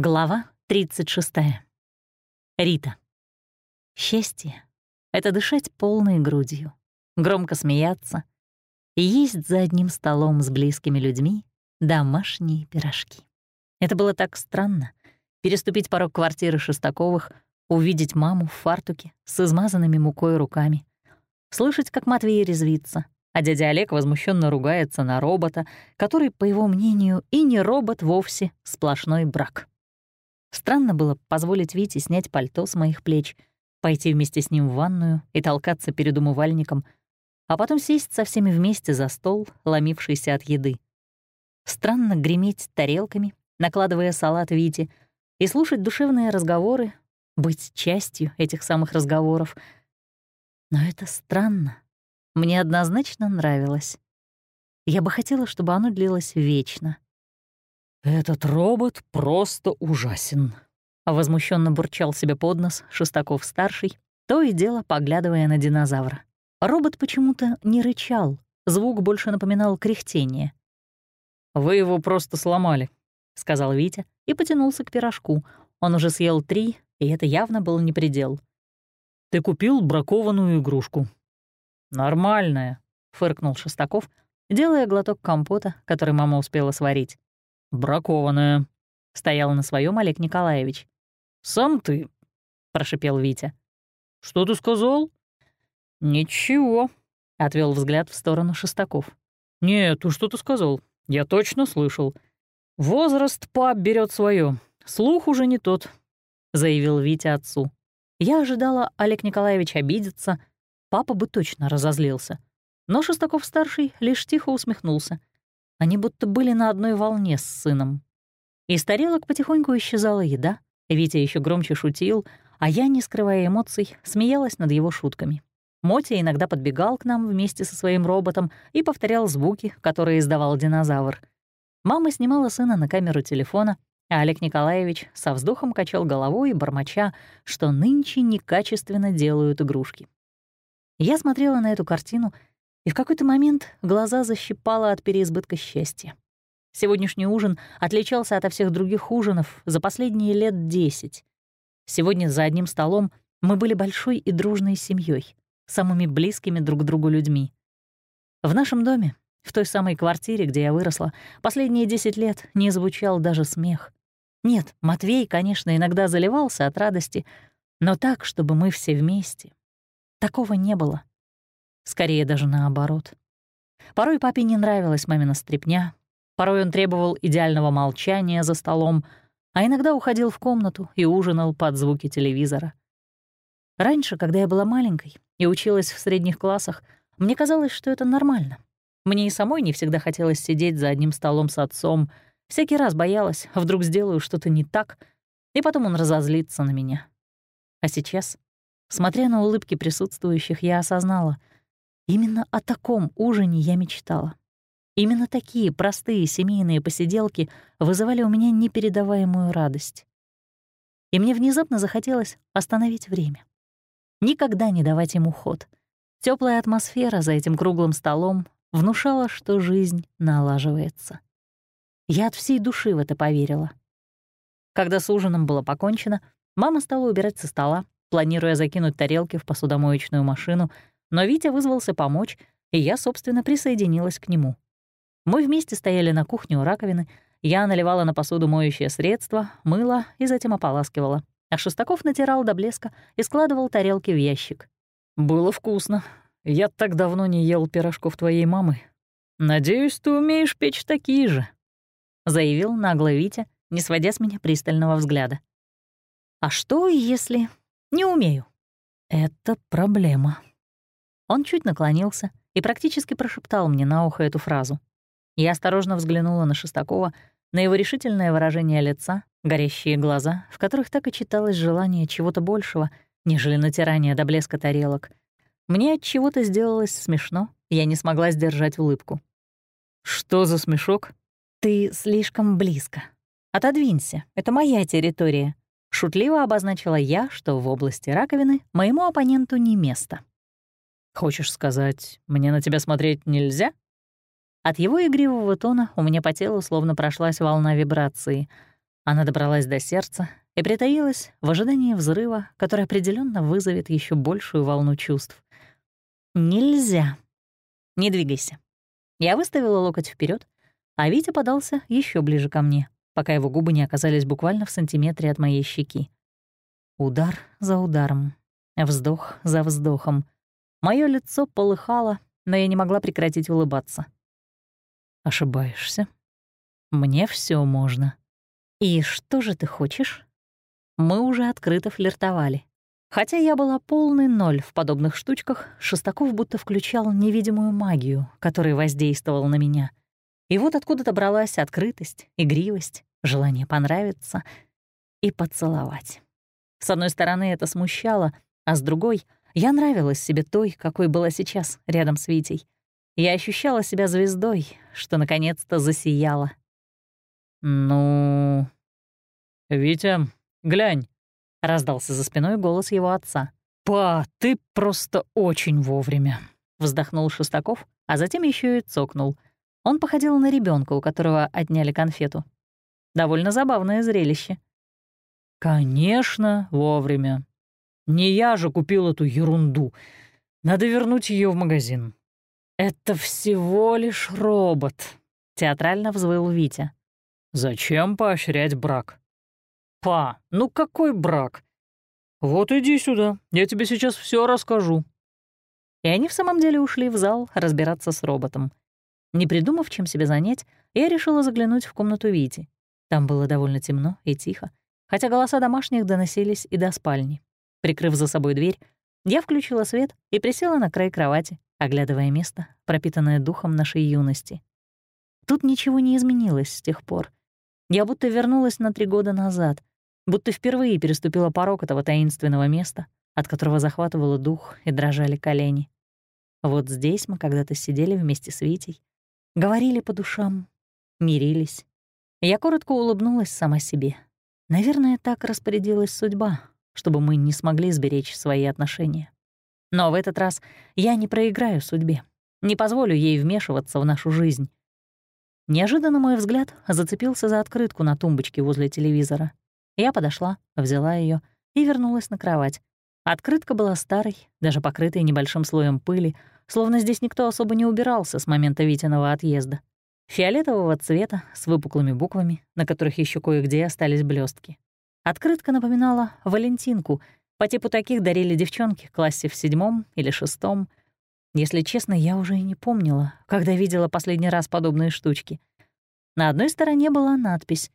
Глава 36. Рита. Счастье — это дышать полной грудью, громко смеяться и есть за одним столом с близкими людьми домашние пирожки. Это было так странно — переступить порог квартиры Шестаковых, увидеть маму в фартуке с измазанными мукой руками, слышать, как Матвей резвится, а дядя Олег возмущенно ругается на робота, который, по его мнению, и не робот вовсе, сплошной брак. Странно было позволить Вите снять пальто с моих плеч, пойти вместе с ним в ванную и толкаться перед умывальником, а потом сесть со всеми вместе за стол, ломившийся от еды. Странно греметь тарелками, накладывая салат Вите, и слушать душевные разговоры, быть частью этих самых разговоров. Но это странно. Мне однозначно нравилось. Я бы хотела, чтобы оно длилось вечно — «Этот робот просто ужасен», — возмущенно бурчал себе под нос Шестаков-старший, то и дело поглядывая на динозавра. Робот почему-то не рычал, звук больше напоминал кряхтение. «Вы его просто сломали», — сказал Витя и потянулся к пирожку. Он уже съел три, и это явно был не предел. «Ты купил бракованную игрушку». «Нормальная», — фыркнул Шестаков, делая глоток компота, который мама успела сварить. «Бракованная», — стоял на своем Олег Николаевич. «Сам ты», — прошипел Витя. «Что ты сказал?» «Ничего», — отвел взгляд в сторону Шестаков. «Нет, ты что ты сказал? Я точно слышал. Возраст пап берет свое, слух уже не тот», — заявил Витя отцу. Я ожидала, Олег Николаевич обидится, папа бы точно разозлился. Но Шестаков-старший лишь тихо усмехнулся. Они будто были на одной волне с сыном. Из тарелок потихоньку исчезала еда, Витя еще громче шутил, а я, не скрывая эмоций, смеялась над его шутками. Мотя иногда подбегал к нам вместе со своим роботом и повторял звуки, которые издавал динозавр. Мама снимала сына на камеру телефона, а Олег Николаевич со вздохом качал головой бормоча, что нынче некачественно делают игрушки. Я смотрела на эту картину и в какой-то момент глаза защипало от переизбытка счастья. Сегодняшний ужин отличался от всех других ужинов за последние лет десять. Сегодня за одним столом мы были большой и дружной семьей, самыми близкими друг к другу людьми. В нашем доме, в той самой квартире, где я выросла, последние десять лет не звучал даже смех. Нет, Матвей, конечно, иногда заливался от радости, но так, чтобы мы все вместе. Такого не было. Скорее даже наоборот. Порой папе не нравилась мамина стряпня, порой он требовал идеального молчания за столом, а иногда уходил в комнату и ужинал под звуки телевизора. Раньше, когда я была маленькой и училась в средних классах, мне казалось, что это нормально. Мне и самой не всегда хотелось сидеть за одним столом с отцом. Всякий раз боялась, вдруг сделаю что-то не так, и потом он разозлится на меня. А сейчас, смотря на улыбки присутствующих, я осознала — Именно о таком ужине я мечтала. Именно такие простые семейные посиделки вызывали у меня непередаваемую радость. И мне внезапно захотелось остановить время. Никогда не давать ему ход. Теплая атмосфера за этим круглым столом внушала, что жизнь налаживается. Я от всей души в это поверила. Когда с ужином было покончено, мама стала убирать со стола, планируя закинуть тарелки в посудомоечную машину, но Витя вызвался помочь, и я, собственно, присоединилась к нему. Мы вместе стояли на кухне у раковины, я наливала на посуду моющее средство, мыла и затем ополаскивала, а Шестаков натирал до блеска и складывал тарелки в ящик. «Было вкусно. Я так давно не ел пирожков твоей мамы. Надеюсь, ты умеешь печь такие же», — заявил нагло Витя, не сводя с меня пристального взгляда. «А что, если не умею?» «Это проблема», он чуть наклонился и практически прошептал мне на ухо эту фразу. Я осторожно взглянула на Шестакова, на его решительное выражение лица, горящие глаза, в которых так и читалось желание чего-то большего, нежели натирание до блеска тарелок. Мне от чего-то сделалось смешно, я не смогла сдержать улыбку. «Что за смешок?» «Ты слишком близко. Отодвинься, это моя территория», — шутливо обозначила я, что в области раковины моему оппоненту не место. «Хочешь сказать, мне на тебя смотреть нельзя?» От его игривого тона у меня по телу словно прошлась волна вибрации. Она добралась до сердца и притаилась в ожидании взрыва, который определенно вызовет еще большую волну чувств. «Нельзя. Не двигайся». Я выставила локоть вперед, а Витя подался еще ближе ко мне, пока его губы не оказались буквально в сантиметре от моей щеки. Удар за ударом, вздох за вздохом. Мое лицо полыхало, но я не могла прекратить улыбаться. «Ошибаешься. Мне все можно». «И что же ты хочешь?» Мы уже открыто флиртовали. Хотя я была полный ноль в подобных штучках, Шестаков будто включал невидимую магию, которая воздействовала на меня. И вот откуда-то бралась открытость, игривость, желание понравиться и поцеловать. С одной стороны, это смущало, а с другой — я нравилась себе той, какой была сейчас, рядом с Витей. Я ощущала себя звездой, что наконец-то засияла. «Ну...» «Витя, глянь!» — раздался за спиной голос его отца. «Па, ты просто очень вовремя!» — вздохнул Шестаков, а затем еще и цокнул. Он походил на ребенка, у которого отняли конфету. Довольно забавное зрелище. «Конечно, вовремя. Не я же купил эту ерунду. Надо вернуть ее в магазин». «Это всего лишь робот», — театрально взвыл Витя. «Зачем поощрять брак?» «Па, ну какой брак?» «Вот иди сюда, я тебе сейчас все расскажу». И они в самом деле ушли в зал разбираться с роботом. Не придумав, чем себя занять, я решила заглянуть в комнату Вити. Там было довольно темно и тихо, хотя голоса домашних доносились и до спальни. Прикрыв за собой дверь, я включила свет и присела на край кровати, оглядывая место, пропитанное духом нашей юности. Тут ничего не изменилось с тех пор. Я будто вернулась на три года назад, будто впервые переступила порог этого таинственного места, от которого захватывало дух и дрожали колени. Вот здесь мы когда-то сидели вместе с Витей, говорили по душам, мирились. Я коротко улыбнулась сама себе. Наверное, так распорядилась судьба, чтобы мы не смогли сберечь свои отношения. Но в этот раз я не проиграю судьбе, не позволю ей вмешиваться в нашу жизнь. Неожиданно мой взгляд зацепился за открытку на тумбочке возле телевизора. Я подошла, взяла ее и вернулась на кровать. Открытка была старой, даже покрытой небольшим слоем пыли, словно здесь никто особо не убирался с момента Витиного отъезда. Фиолетового цвета, с выпуклыми буквами, на которых еще кое-где остались блестки. Открытка напоминала Валентинку. По типу таких дарили девчонки в классе в седьмом или шестом. Если честно, я уже и не помнила, когда видела последний раз подобные штучки. На одной стороне была надпись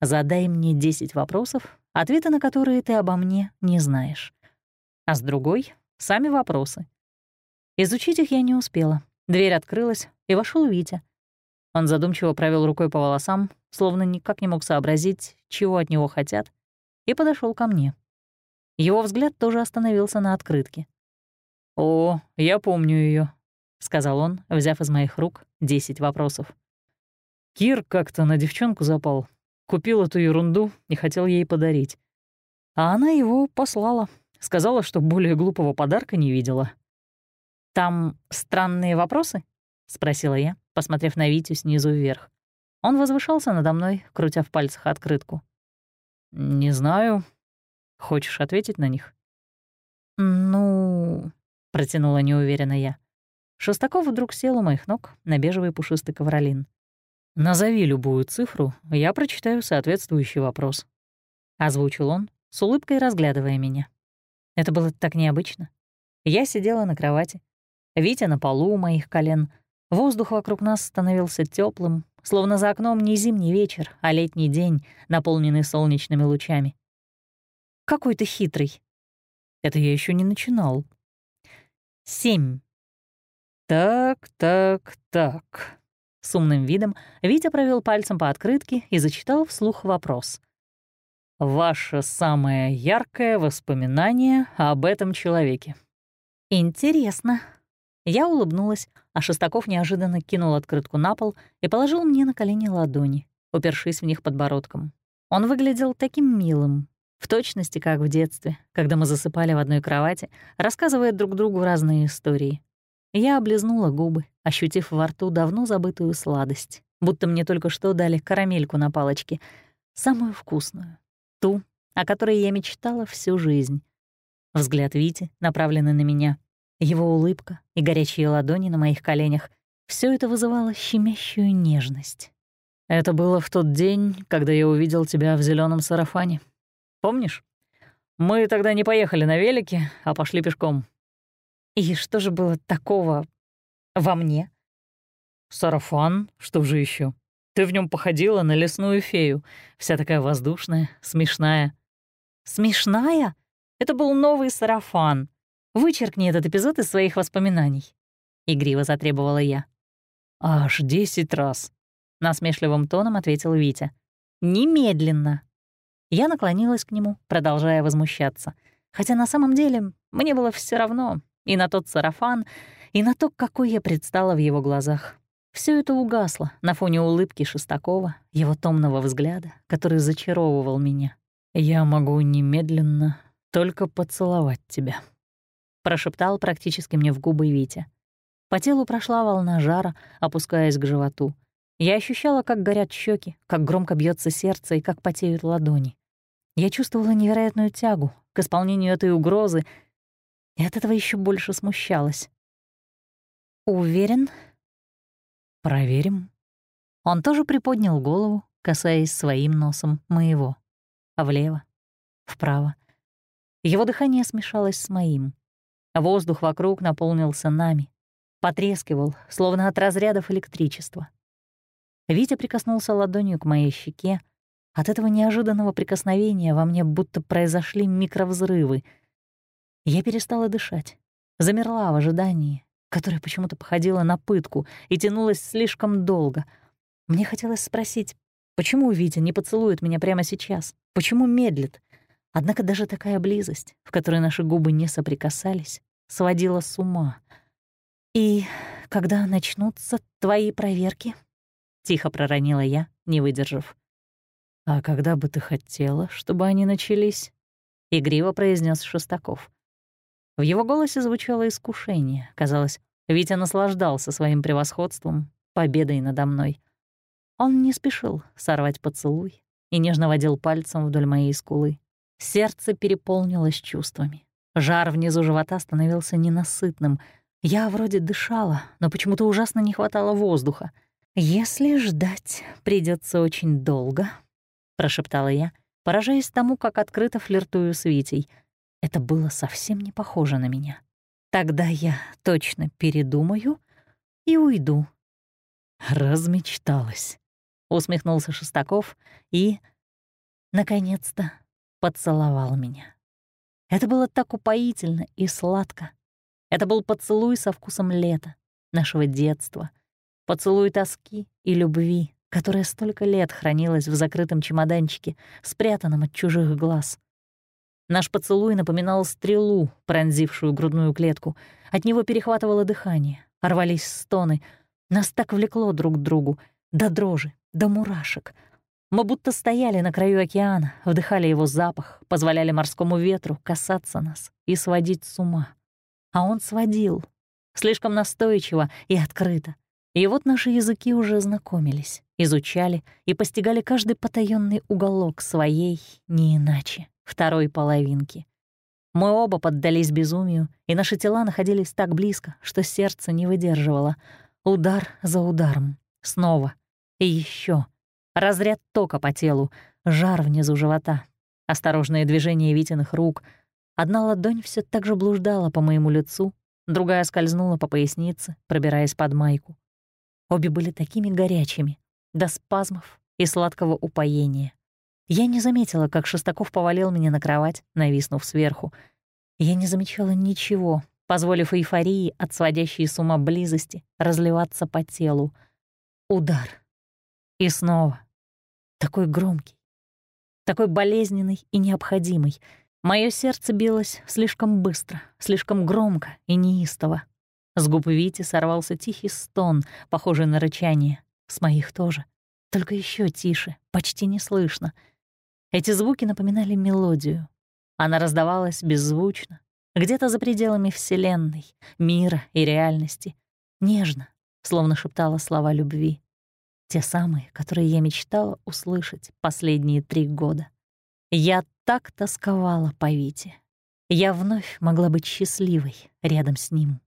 Задай мне 10 вопросов, ответы на которые ты обо мне не знаешь. А с другой — сами вопросы. Изучить их я не успела. Дверь открылась, и вошел Витя. Он задумчиво провел рукой по волосам, словно никак не мог сообразить, чего от него хотят, и подошел ко мне. Его взгляд тоже остановился на открытке. «О, я помню ее, сказал он, взяв из моих рук 10 вопросов. Кир как-то на девчонку запал, Купил эту ерунду и хотел ей подарить. А она его послала. Сказала, что более глупого подарка не видела. «Там странные вопросы?» — спросила я, посмотрев на Витю снизу вверх. Он возвышался надо мной, крутя в пальцах открытку. «Не знаю. Хочешь ответить на них?» «Ну...» — протянула неуверенно я. Шестаков вдруг сел у моих ног на бежевый пушистый ковролин. «Назови любую цифру, я прочитаю соответствующий вопрос», — озвучил он, с улыбкой разглядывая меня. Это было так необычно. Я сидела на кровати, Витя на полу у моих колен. Воздух вокруг нас становился теплым, словно за окном не зимний вечер, а летний день, наполненный солнечными лучами. «Какой ты хитрый!» Это я еще не начинал. «Семь». «Так, так, так», с умным видом Витя провел пальцем по открытке и зачитал вслух вопрос. «Ваше самое яркое воспоминание об этом человеке?» «Интересно». Я улыбнулась, а Шестаков неожиданно кинул открытку на пол и положил мне на колени ладони, упершись в них подбородком. Он выглядел таким милым, в точности, как в детстве, когда мы засыпали в одной кровати, рассказывая друг другу разные истории. Я облизнула губы, ощутив во рту давно забытую сладость, будто мне только что дали карамельку на палочке. самую вкусную, ту, о которой я мечтала всю жизнь. Взгляд Вити, направленный на меня, его улыбка и горячие ладони на моих коленях — все это вызывало щемящую нежность. Это было в тот день, когда я увидел тебя в зеленом сарафане. Помнишь? Мы тогда не поехали на велике, а пошли пешком. И что же было такого во мне? Сарафан, что же еще? Ты в нем походила на лесную фею, вся такая воздушная, смешная. Смешная? Это был новый сарафан. Вычеркни этот эпизод из своих воспоминаний. Игриво затребовала я. Аж десять раз. Насмешливым тоном ответил Витя. Немедленно. Я наклонилась к нему, продолжая возмущаться. Хотя на самом деле мне было все равно и на тот сарафан, и на то, какой я предстала в его глазах. Все это угасло на фоне улыбки Шестакова, его томного взгляда, который зачаровывал меня. «Я могу немедленно только поцеловать тебя», — прошептал практически мне в губы Витя. По телу прошла волна жара, опускаясь к животу. Я ощущала, как горят щеки, как громко бьется сердце и как потеют ладони. Я чувствовала невероятную тягу к исполнению этой угрозы и от этого еще больше смущалась. «Уверен?» «Проверим». Он тоже приподнял голову, касаясь своим носом моего. Влево, вправо. Его дыхание смешалось с моим. Воздух вокруг наполнился нами. Потрескивал, словно от разрядов электричества. Витя прикоснулся ладонью к моей щеке. От этого неожиданного прикосновения во мне будто произошли микровзрывы. Я перестала дышать, замерла в ожидании, которое почему-то походило на пытку и тянулось слишком долго. Мне хотелось спросить, почему Витя не поцелует меня прямо сейчас? Почему медлит? Однако даже такая близость, в которой наши губы не соприкасались, сводила с ума. «И когда начнутся твои проверки?» Тихо проронила я, не выдержав. «А когда бы ты хотела, чтобы они начались?» — игриво произнес Шестаков. В его голосе звучало искушение. Казалось, Витя наслаждался своим превосходством, победой надо мной. Он не спешил сорвать поцелуй и нежно водил пальцем вдоль моей скулы. Сердце переполнилось чувствами. Жар внизу живота становился ненасытным. Я вроде дышала, но почему-то ужасно не хватало воздуха — «Если ждать придется очень долго», — прошептала я, поражаясь тому, как открыто флиртую с Витей. Это было совсем не похоже на меня. «Тогда я точно передумаю и уйду». «Размечталась», — усмехнулся Шестаков и, наконец-то, поцеловал меня. Это было так упоительно и сладко. Это был поцелуй со вкусом лета, нашего детства — Поцелуй тоски и любви, которая столько лет хранилась в закрытом чемоданчике, спрятанном от чужих глаз. Наш поцелуй напоминал стрелу, пронзившую грудную клетку. От него перехватывало дыхание, рвались стоны. Нас так влекло друг к другу, до дрожи, до мурашек. Мы будто стояли на краю океана, вдыхали его запах, позволяли морскому ветру касаться нас и сводить с ума. А он сводил, слишком настойчиво и открыто. И вот наши языки уже знакомились, изучали и постигали каждый потаённый уголок своей, не иначе, второй половинки. Мы оба поддались безумию, и наши тела находились так близко, что сердце не выдерживало. Удар за ударом. Снова. И еще. Разряд тока по телу, жар внизу живота. Осторожные движения Витиных рук. Одна ладонь все так же блуждала по моему лицу, другая скользнула по пояснице, пробираясь под майку. Обе были такими горячими, до спазмов и сладкого упоения. Я не заметила, как Шестаков повалил меня на кровать, нависнув сверху. Я не замечала ничего, позволив эйфории от сводящей с ума близости разливаться по телу. Удар. И снова. Такой громкий. Такой болезненный и необходимый. Мое сердце билось слишком быстро, слишком громко и неистово. С губ Вити сорвался тихий стон, похожий на рычание. С моих тоже. Только еще тише, почти не слышно. Эти звуки напоминали мелодию. Она раздавалась беззвучно, где-то за пределами Вселенной, мира и реальности. Нежно, словно шептала слова любви. Те самые, которые я мечтала услышать последние три года. Я так тосковала по Вите. Я вновь могла быть счастливой рядом с ним.